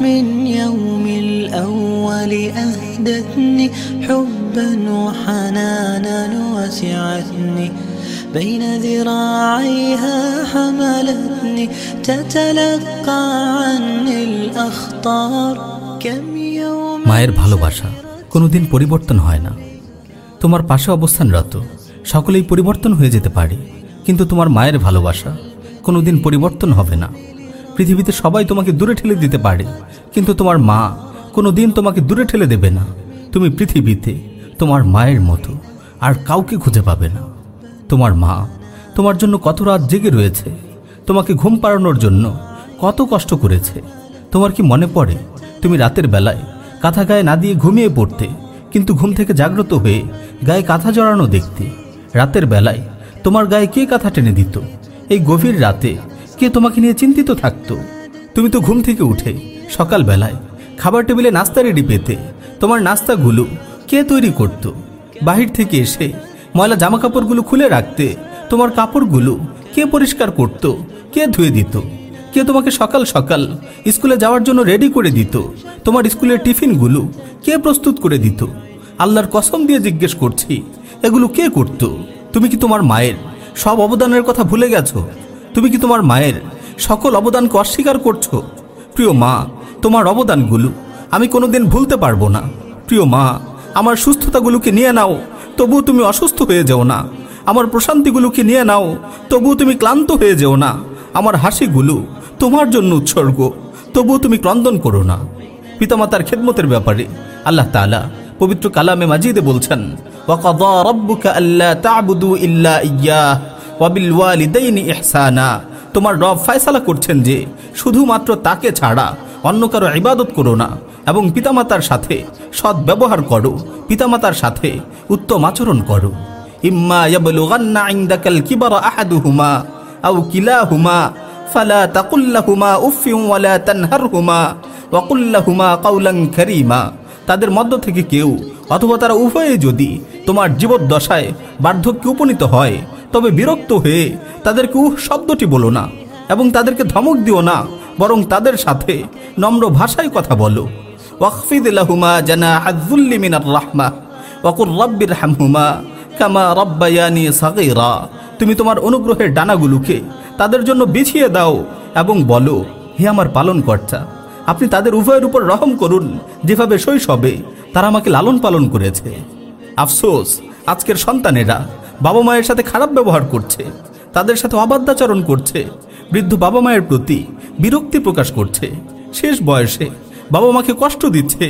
من يوم الأول أهدتني حبا وحنانا وسعتني بين ذراعيها حملتني تتلقى عني الأخطار كم يوم মায়ের ভালোবাসা কোনোদিন পরিবর্তন হয় না তোমার পাশে অবস্থানরত সকলেই পরিবর্তন হয়ে যেতে পারে কিন্তু তোমার মায়ের ভালোবাসা কোনোদিন পরিবর্তন হবে না পৃথিবীতে সবাই তোমাকে দূরে ঠেলে দিতে পারে, কিন্তু তোমার মা কোনোদিন তোমাকে দূরে ঠেলে দেবে না। তুমি পৃথিবীতে তোমার মায়ের মতো আর কাউকে খুঁজে পাবে না। তোমার মা তোমার জন্য কত রাত জেগে রয়েছে, তোমাকে ঘুম পাড়ানোর জন্য কত কষ্ট করেছে। তোমার কি মনে পড়ে, তুমি রাতের বেলায় কাঁথা গায়ে না দিয়ে ঘুমিয়ে পড়তে, কিন্তু ঘুম থেকে জাগ্রত হয়ে গায়ে কাঁথা জড়ানো দেখতে, রাতের বেলায় তোমার গায়ে কে কাঁথা টেনে দিত? এই গভীর রাতে কে তোমাকে নিয়ে চিন্তিত থাকতো। তুমি তো ঘুম থেকে উঠে সকাল বেলায় খাবার টেবিলে নাস্তা রেডি পেতে, তোমার নাস্তাগুলো কে তৈরি করত? বাহির থেকে এসে ময়লা জামা কাপড়গুলো খুলে রাখতে, তোমার কাপড়গুলো কে পরিষ্কার করত? কে ধুয়ে দিত? কে তোমাকে সকাল সকাল স্কুলে যাওয়ার জন্য রেডি করে দিত? তোমার স্কুলের টিফিনগুলো কে প্রস্তুত করে দিত? আল্লাহর কসম দিয়ে জিজ্ঞেস করছি, এগুলো কে করত? তুমি কি তোমার মায়ের সব অবদানের কথা ভুলে গেছো? তুমি কি তোমার মায়ের সকল অবদানকে অস্বীকার করছ? প্রিয় মা, তোমার অবদানগুলো আমি কোনোদিন ভুলতে পারব না। প্রিয় মা, আমার সুস্থতাগুলোকে নিয়ে নাও তবু তুমি অসুস্থ হয়ে যেও না। আমার প্রশান্তিগুলোকে নিয়ে নাও, তবুও তুমি ক্লান্ত হয়ে যেও না। আমার হাসিগুলো তোমার জন্য উৎসর্গ, তবুও তুমি ক্রন্দন করো না। পিতামাতার খেদমতের ব্যাপারে আল্লাহ তাআলা পবিত্র কালামে মাজিদে বলছেন ইহসানা। তোমার রব ফায়সালা করছেন যে, শুধুমাত্র তাকে ছাড়া অন্য কারও ইবাদত করো না, এবং পিতামাতার সাথে সৎ ব্যবহার করো, পিতামাতার সাথে উত্তম আচরণ করো। ইম্মা ফালা তাকুল্লাহুমা তাদের মধ্য থেকে কেউ, অথবা তারা উভয়ে যদি তোমার জীবদ্দশায় বার্ধক্যে উপনীত হয় তবে বিরক্ত হয়ে তাদেরকে উহ শব্দটি বলো না এবং তাদেরকে ধমক দিও না, বরং তাদের সাথে নম্র ভাষায় কথা বলো। ওয়াকফিদ মিনার রাহমা, ওয়াকুর হামহুমা কামা তুমি তোমার অনুগ্রহের ডানাগুলোকে তাদের জন্য বিছিয়ে দাও এবং বলো, হে আমার পালন কর্তা আপনি তাদের উভয়ের উপর রহম করুন, যেভাবে শৈশবে তারা আমাকে লালন পালন করেছে। আফসোস, আজকের সন্তানেরা বাবা মায়ের সাথে খারাপ ব্যবহার করছে, তাদের সাথে অবাধ্যাচরণ করছে, বৃদ্ধ বাবা মায়ের প্রতি বিরক্তি প্রকাশ করছে। শেষ বয়সে বাবা মাকে কষ্ট দিচ্ছে,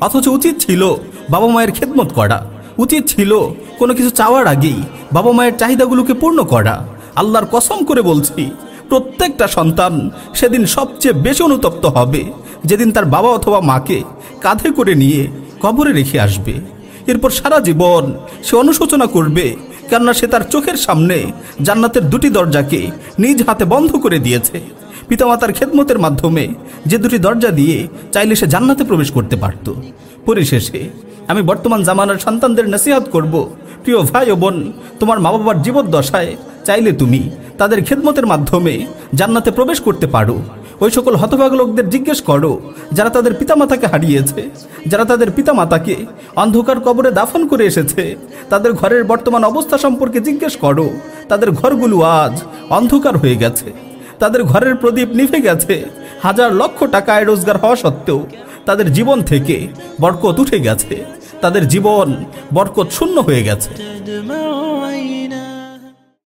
অথচ উচিত ছিল বাবা মায়ের খেদমত করা। উচিত ছিল কোনো কিছু চাওয়ার আগেই বাবা মায়ের চাহিদাগুলোকে পূর্ণ করা। আল্লাহর কসম করে বলছি, প্রত্যেকটা সন্তান সেদিন সবচেয়ে বেশি অনুতপ্ত হবে, যেদিন তার বাবা অথবা মাকে কাঁধে করে নিয়ে কবরে রেখে আসবে। এরপর সারা জীবন সে অনুশোচনা করবে কেননা সে তার চোখের সামনে জান্নাতের দুটি দরজাকে নিজ হাতে বন্ধ করে দিয়েছে। পিতামাতার খেদমতের মাধ্যমে যে দুটি দরজা দিয়ে চাইলে সে জান্নাতে প্রবেশ করতে পারত। পরিশেষে আমি বর্তমান জামানার সন্তানদের নসিহাত করব, প্রিয় ভাই ও বোন, তোমার মা বাবার জীবদ্দশায় চাইলে তুমি তাদের খেদমতের মাধ্যমে জান্নাতে প্রবেশ করতে পারো। ওই সকল হতভাগ লোকদের জিজ্ঞেস করো, যারা তাদের পিতামাতাকে হারিয়েছে, যারা তাদের পিতামাতাকে অন্ধকার কবরে দাফন করে এসেছে, তাদের ঘরের বর্তমান অবস্থা সম্পর্কে জিজ্ঞেস করো, তাদের ঘরগুলো আজ অন্ধকার হয়ে গেছে, তাদের ঘরের প্রদীপ নিভে গেছে, হাজার লক্ষ টাকায় রোজগার হওয়া সত্ত্বেও তাদের জীবন থেকে বরকত উঠে গেছে, তাদের জীবন বরকত শূন্য হয়ে গেছে।